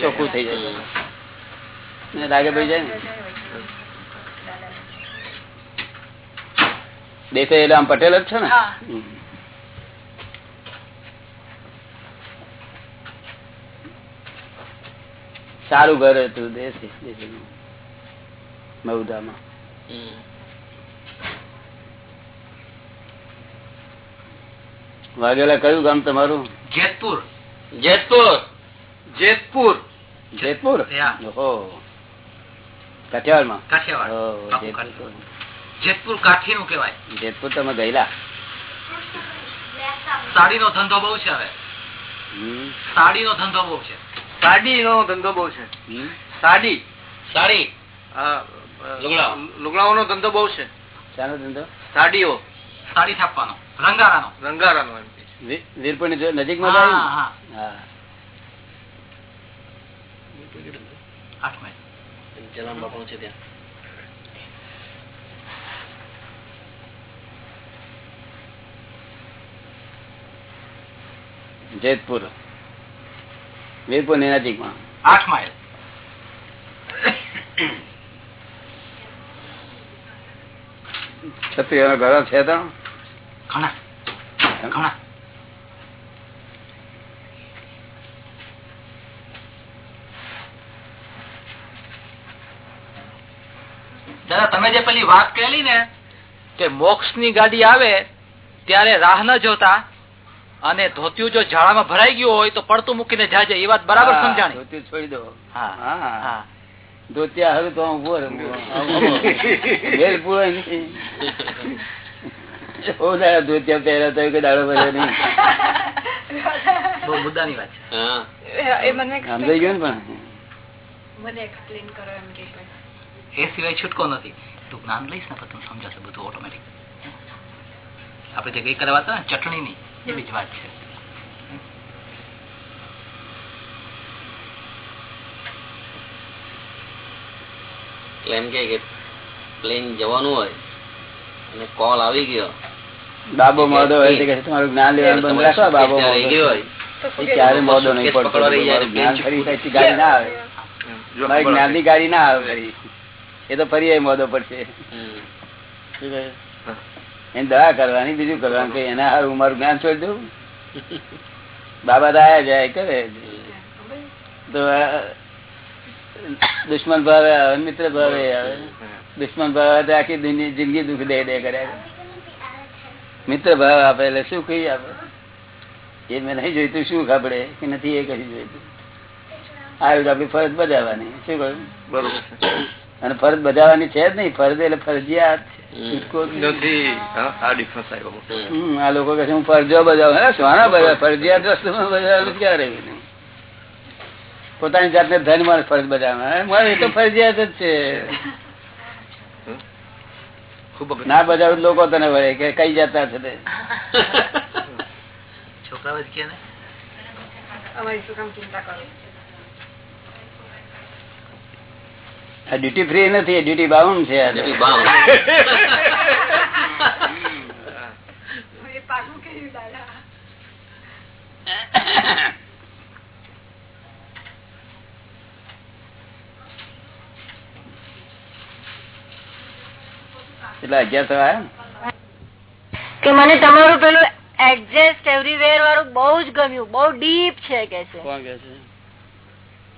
ચોખ્ખું થઈ જાય. લાગે પડી જાય ને. દેસાઈ એટલે આમ પટેલ જ છે ને? સારું ઘર હતું દેશી દેશીનું. વાઘેલા કયું ગામ તમારું? જેતપુર. જેતપુર. જેતપુર. જેતપુર? ઓહો. કાઠિયાવાડમાં? કાઠિયાવાડ ઓહો, બાપુ જેતપુર. કાઠી નું કેવાય જેતપુર તમે ગયેલા. સાડી નો ધંધો બહુ છે હવે. સાડી નો ધંધો બહુ છે. સાડી નો ધંધો બહુ છે. સાડી. સાડી. લુગડાઓ. લુગડાઓનો ધંધો બહુ છે. શાનો ધંધો? સાડીઓ. સાડી છાપવાનો. રંગારાનો. રંગારાનો એમ કે છે. વી- વીરપુર ની જો- નજીકમાં જ હા, આવ્યું હા. ને? આઠ માઇલ જેતપુર. વીરપુરની નજીકમાં. આઠ માઇલ. ક્ષત્રિયો ઘરો છે તો ઘણા. ઘણા. દાદા તમે જે પેલી વાત કહેલી ને કે મોક્ષની ગાડી આવે ત્યારે રાહ ન જોતા અને ધોતિયું જો ઝાડામાં ભરાઈ ગયું હોય તો પડતું મૂકીને જાજે એ વાત બરાબર સમજાણી. ધોતિયું છોડી દો. હા ધોતિયા હવે તો ઊભો. પૂરો ધોતિયા પહેર્યા તો કે દાડો ભર્યો નહીં. બહુ મુદ્દાની વાત છે. હા. એ મને સમજાઈ ગયું ને પણ? મને એક્સપ્લેન કરો એમ કે એ સિવાય છૂટકો નથી. તું જ્ઞાન લઈશ ને તો સમજાશે બધું ઓટોમેટિક આપણે જે ગઈ કરવા ને ચટણી ની એવી જ વાત છે. એટલે એમ કે પ્લેન જવાનું હોય અને કોલ આવી ગયો. બાબો મોડો હોય તમારું જ્ઞાન લેવાનું બંધ રાખો બાબો ગયો હોય. ક્યારે નહીં પડતો જ્ઞાન ફરી ગાડી ના આવે જો મારી જ્ઞાનની ગાડી ના આવે. ફરી એ તો ફરી મોદો પડશે. હમ. એને દવા કરવાની બીજું કરવાનું કઈ એના હારું મારું જ્ઞાન છોડી દઉં? બાબા દાયા જાય કરે. તો દુશ્મન ભાવે આવે મિત્ર ભાવે આવે. દુશ્મન ભાવ આવે તો આખી દુનિયા જિંદગી દુઃખ દે દે કર્યા કરે. મિત્ર ભાવ આપે એટલે શું કહી આપે? એ મેં નહીં જોઈતું શું ખબડે કે નથી એ કઈ જોઈતું? આવ્યું તો આપડી ફરજ બજાવવાની. શું કહ્યું? બરોબર અને ફરજ બજાવવાની છે જ નહીં. ફરજ એટલે ફરજિયાત આ લોકો કે હું ફરજો બજાવું. સોના બજાવ ફરજિયાત વસ્તુ બજાવવાનું ક્યારે પોતાની જાતને ધન મારે ફરજ બજાવવા મારે એ તો ફરજિયાત જ છે. ના બજાવું લોકો તને વળે કે કઈ જતા છે તે? છોકરાઓ જ કે ને? અમારી શું કામ ચિંતા કરો આ ડ્યુટી ફ્રી નથી ડ્યુટી બાઉન્ડ છે એટલે કે મને તમારું પેલું એડજસ્ટ એવરીવેર વાળું બહુ જ ગમ્યું બહુ ડીપ છે કે છે. કે છે?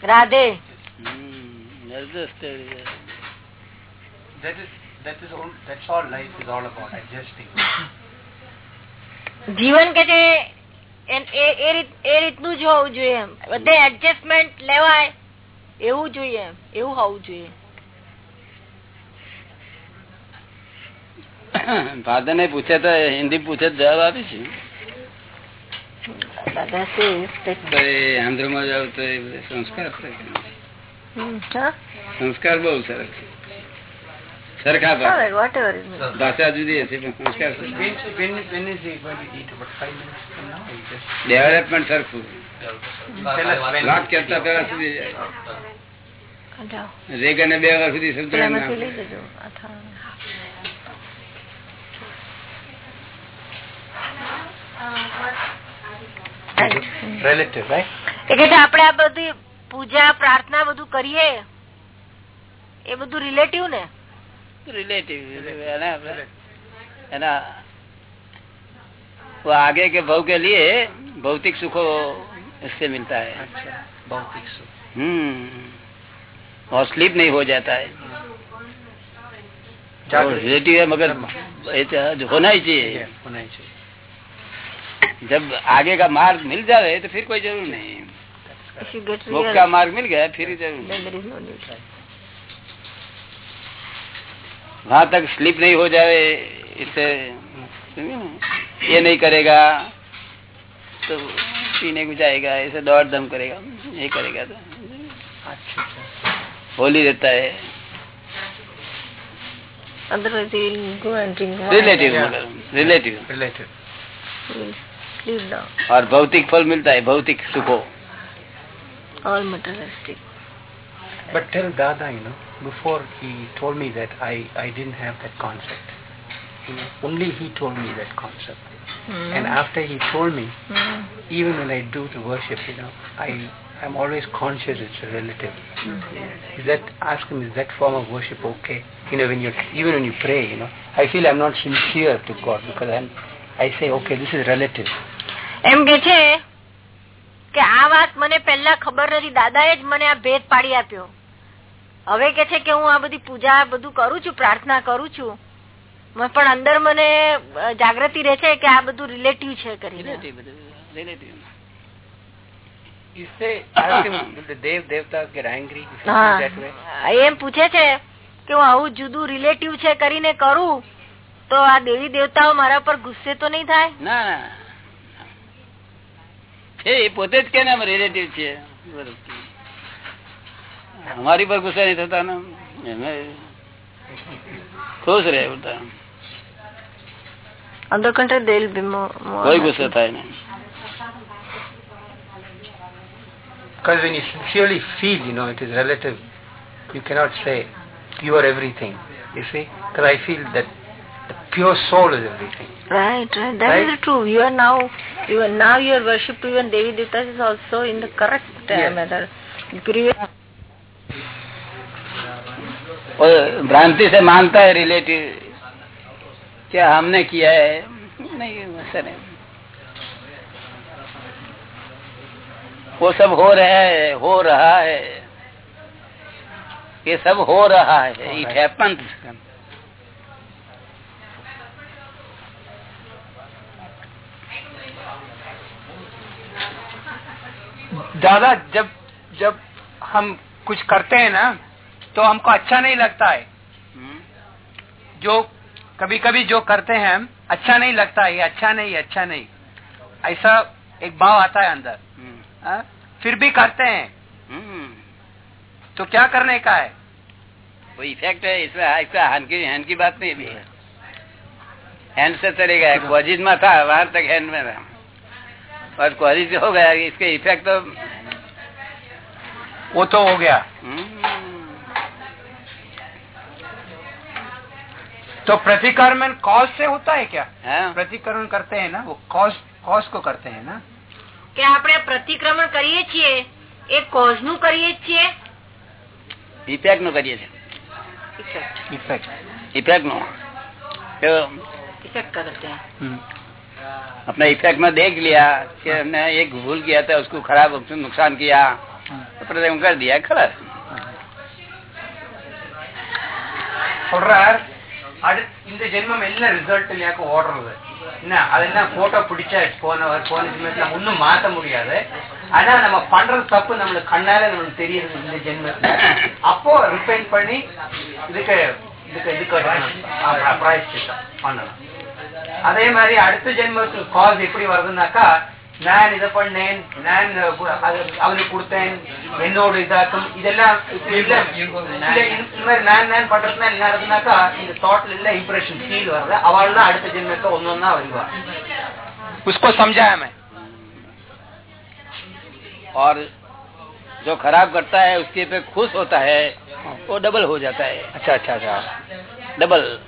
રાધે. હમ, adjust everywhere. That is that is all that's all life is all about adjusting. જીવન કે છે એ- એ એ રીત- એ રીતનું જ હોવું જોઈએ એમ બધે એડજસ્ટમેન્ટ લેવાય એવું જોઈએ એવું હોવું જોઈએ ફાધર ને પૂછે તો હિન્દી પૂછે જવાબ આપીશ દાદા આંધ્રમાં જાવ તો સંસ્કાર? સંસ્કાર બહુ સરસ સરખા ભાષા. જુદી હશે પણ સંસ્કાર ડેવલપમેન્ટ સરખું tell us when. વાત કરતા પેલા સુધી જાય. જાઓ. રેગને બે વાર સુધી આપણે આ બધી પૂજા પ્રાર્થના બધું કરીએ એ બધું રિલેટિવ ને रिलेटिव है ना है ना वो आगे के भाव के लिए भौतिक सुखों इससे मिलता है अच्छा भौतिक सुख हम्म और स्लीप नहीं हो जाता है जागृत। रिलेटिव है मगर ये तो होना ही चाहिए Yeah, होना ही चाहिए जब आगे का मार्ग मिल जाए तो फिर कोई जरूर नहीं if मार्ग मिल गया? फिर वहाँ तक स्लीप नहीं हो जाए इसे ये नहीं करेगा तो पीने को जाएगा इसे दौड़ दम करेगा ये करेगा तो। अच्छा, अच्छा। होली रहता है। रिलेटिव रिलेटिव और भौतिक फल मिलता है भौतिक सुखो। All materialistic. but tell Dada you know before he told me that I I didn't have that concept you know only he told me that concept Hmm. and after he told me Hmm. even when I do the worship you know I I'm always conscious it's a relative is that ask him is that form of worship okay you know when you even when you pray you know I feel I'm not sincere to God because I'm I say okay this is relative એમ કે છે કે આ વાત મને પહેલા ખબર નથી દાદાએ જ મને આ ભેદ પાડી આપ્યો. હવે કે છે કે હું આ બધી પૂજા બધું કરું છું પ્રાર્થના કરું છું. પણ અંદર મને જાગૃતિ રહે છે કે આ બધું રિલેટિવ છે એમ પૂછે છે કે હું આવું જુદું રિલેટિવ છે કરીને કરું તો આ દેવી દેવતાઓ મારા પર ગુસ્સે તો નહીં થાય? ના. એ પોતે જ કેને રિલેટિવ છે અમારી પર ગુસ્સા નહીં થતા ને ખુશ રહે બધા other country they be more, more કોઈ ગુસ્સો થાય નહીં Because when you sincerely feel, you know, it is relative, you cannot say you are everything. You see? Because I feel that pure soul is everything. Right, right. That is Right? true. You are now, you are now your worship to even Devi Devtas is also in the correct uh, Yes. manner. Pre- और भ्रांति से मानता है relative क्या हमने किया है नहीं ऐसा नहीं वो सब हो रहा है हो रहा है ये सब हो रहा है इट हैपन्स दादा जब जब हम कुछ करते हैं ना तो हमको अच्छा नहीं लगता है। जो कभी कभी जो करते हैं हम अच्छा नहीं लगता है अच्छा नहीं अच्छा नहीं। ऐसा एक भाव आता है अंदर। हाँ? फिर भी करते हैं। तो क्या करने का है? वो इफ़ेक्ट है इसमें इसका हैंड की हैंड की बात नहीं भी है। हैंड से चलेगा क्वाजिज में था वहाँ तक हैंड में था और क्वारिज हो गया इसके इफ़ेक्ट तो वो तो हो गया। तो प्रतिकर्मन कॉज से होता है क्या? प्रतिकर्मण करते हैं ना वो कॉज कॉज को करते हैं ना। કે આપણે પ્રતિક્રમણ કરીએ છીએ એ કોઝ નું કરીએ છીએ ઇફેક્ટ નું કરીએ છીએ ઇફેક્ટ इफ़ेक्ट નું ઇફેક્ટ કરતા अपने इफेक्ट में देख लिया कि हमने एक भूल किया था उसको खराब नुकसान किया तो प्रतिक्रमण कर दिया खराब சொல்றார் அது இந்த ஜென்மம் என்ன ரிசல்ட் இல்லையாக்க ஓடுறது என்ன அது என்ன போட்டோ பிடிச்சாச்சு போன போன ஜென்மத்துல ஒன்னும் மாத்த முடியாது ஆனா நம்ம பண்றது தப்பு நம்மளுக்கு கண்ணால நம்மளுக்கு தெரியுது இந்த ஜென்மத்துல அப்போ ரிப்பைன் பண்ணி இதுக்கு இதுக்கு இதுக்கு பிராயச்சித்தம் பண்ணணும் அதே மாதிரி அடுத்த ஜென்மத்துக்கு காஸ் எப்படி வருதுன்னாக்கா நான் இதை பண்ணேன் நான் அது அவனுக்கு கொடுத்தேன் என்னோட இதாக்கும் இதெல்லாம் இப்படி இல்ல இல்ல, இந்த மாதிரி நான் நான் பண்றதுனா என்ன நடக்குதுனாக்கா இந்த தாட்ல இல்ல இம்ப்ரெஷன் ஃபீல் வருது அவள் தான் அடுத்த ஜென்மத்துல ஒன்னு ஒன்னா வருவா उसको समझाया मैं और जो खराब करता है उसके पे खुश होता है वो डबल हो जाता है अच्छा अच्छा अच्छा double.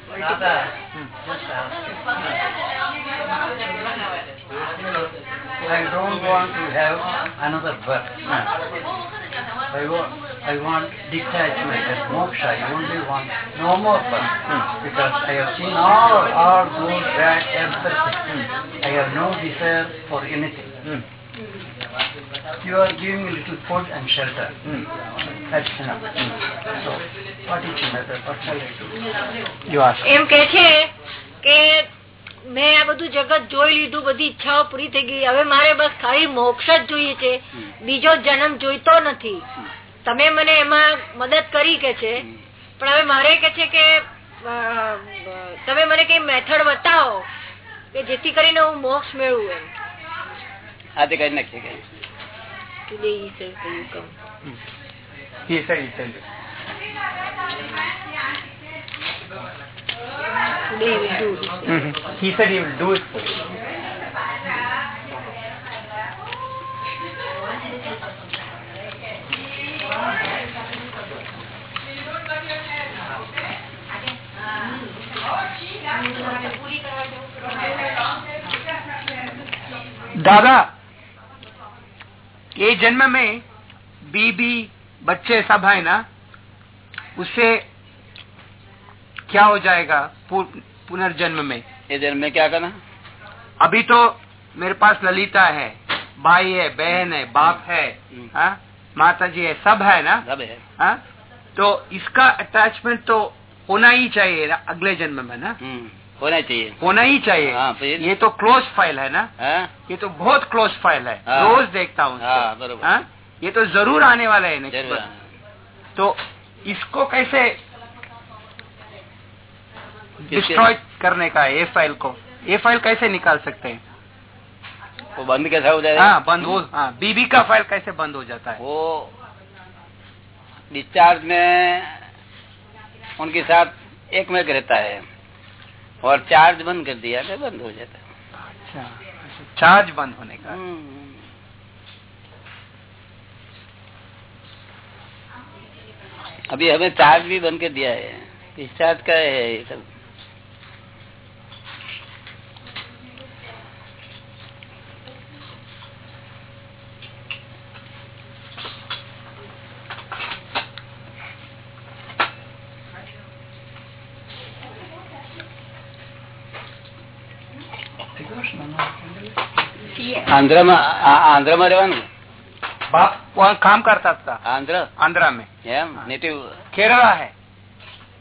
I don't want to have another birth. I want, I want detachment moksha. I only want no more birth. Hmm. Because I have seen all, all good, bad, everything. Hmm. I have no desire for anything. Hmm. You are giving a little food and shelter. That's enough. So, what is the matter? What shall I do? You ask. એમ કે છે કે મેં આ બધું જગત જોઈ લીધું બધી ઈચ્છાઓ પૂરી થઈ ગઈ હવે મારે બસ ખાલી મોક્ષ જ જોઈએ છે બીજો જન્મ જોઈતો નથી તમે મને એમાં મદદ કરી કે છે પણ હવે મારે કે છે કે તમે મને કઈ મેથડ બતાવો કે જેથી કરીને હું મોક્ષ મેળવું એમ હાથે કરી નાખીએ કઈ Today he says that you come. He said, he said. Today he will do this. Mhm. He said he will do it for you. दादा ये जन्म में बीबी बच्चे सब है ना उससे क्या हो जाएगा पुनर्जन्म में ये जन्म में क्या करना अभी तो मेरे पास ललिता है भाई है बहन है बाप है हम्म। हाँ? माता जी है सब है ना सब है हाँ? तो इसका अटैचमेंट तो होना ही चाहिए ना अगले जन्म में ना हम्म, होना चाहिए होना ही चाहिए हाँ, फिर? ये तो क्लोज फ़ाइल है ना हाँ? ये तो बहुत क्लोज फ़ाइल है हाँ। रोज देखता हूँ। हाँ। हाँ? ये तो ज़रूर आने वाला है बार। तो इसको कैसे डिस्ट्रॉय करने का है ये फ़ाइल को ये फ़ाइल कैसे निकाल सकते हैं वो बंद कैसा हो जाएगा हाँ बंद हो हाँ बीबी का फ़ाइल कैसे बंद हो जाता है वो डिस्चार्ज में उनके साथ एक में रहता है और चार्ज बंद कर दिया तो बंद हो जाता। है अच्छा चार्ज बंद होने का। अभी हमें चार्ज भी बंद कर दिया है। डिस्चार्ज का है ये सब। આંધ્રમાં આ- આંધ્રમાં રહેવાનું बाप वहाँ काम करता था आंध्र आंध्रा में एम नेटिव केरला है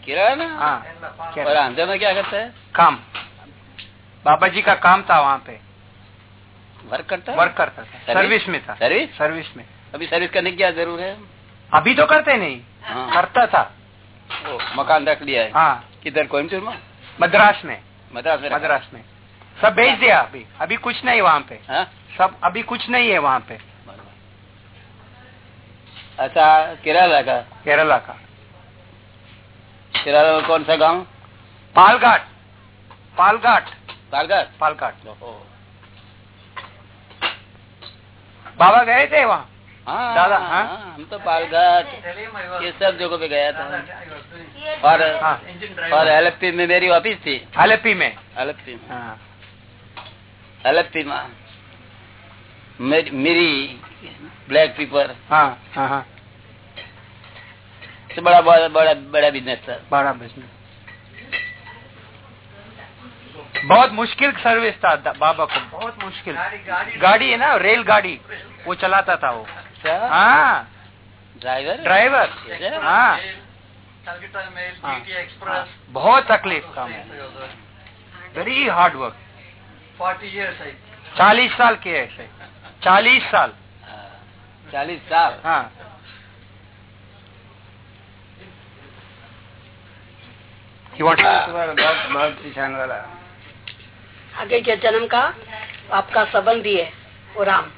केरला ना हाँ और केरला। आंध्र में क्या करता है काम बाबा जी का काम था वहाँ पे वर्क करता है वर्क करता था सर्विस? सर्विस में था सर्विस सर्विस में अभी सर्विस करने की क्या जरूर है अभी तो करते नहीं हाँ। करता था वो मकान रख लिया है हाँ किधर कोयमतूर में मद्रास में मद्रास में रखा है। मद्रास में सब भेज दिया अभी। अभी कुछ नहीं वहाँ पे। हाँ? सब अभी कुछ नहीं है वहाँ पे। अच्छा केरला का? केरला का। केरला में कौन सा गाँव? पालघाट। पालघाट। पालघाट? पालघाट। बाबा गए थे वहाँ? हाँ दादा, हाँ, हाँ? हम तो पालघाट ये सब जगह पे गया था। और हाँ। और में मेरी ऑफ़िस थी। एलपी में। एलएफपी में। हाँ। में। मेरी मेरी ब्लैक पेपर हाँ हाँ हाँ। से बड़ा बड़ा बड़ा बड़ा बिज़नेस था। बड़ा बिज़नेस बहुत मुश्किल सर्विस था बाबा को। बहुत मुश्किल। गाड़ी है ना रेल गाड़ी वो चलाता था वो। हाँ। Driver driver Yes. हाँ। Mail, हाँ, हाँ, Express. बहुत तकलीफ़ था वेरी हार्ड वर्क चालीस साल के है चालीस साल। चालीस साल। हाँ।, हाँ। आगे के जन्म का? आपका संबंधी है वो राम।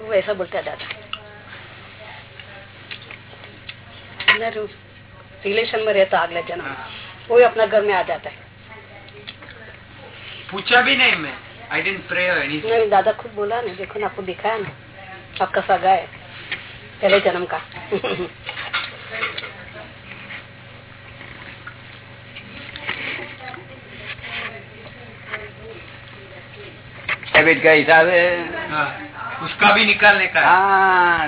वो ऐसा बोलता दादा। रिलेशन में रहता अगला जन्म। वो अपना घर में आ जाता है। पूछा भी नहीं मैं आई डेंट प्रे एनीथिंग नहीं दादा खुद बोला ना देखो ना आपको दिखाया ना आपका सगा है पहले जन्म का हैबिट का हिसाब है हाँ उसका भी निकालने का है। हाँ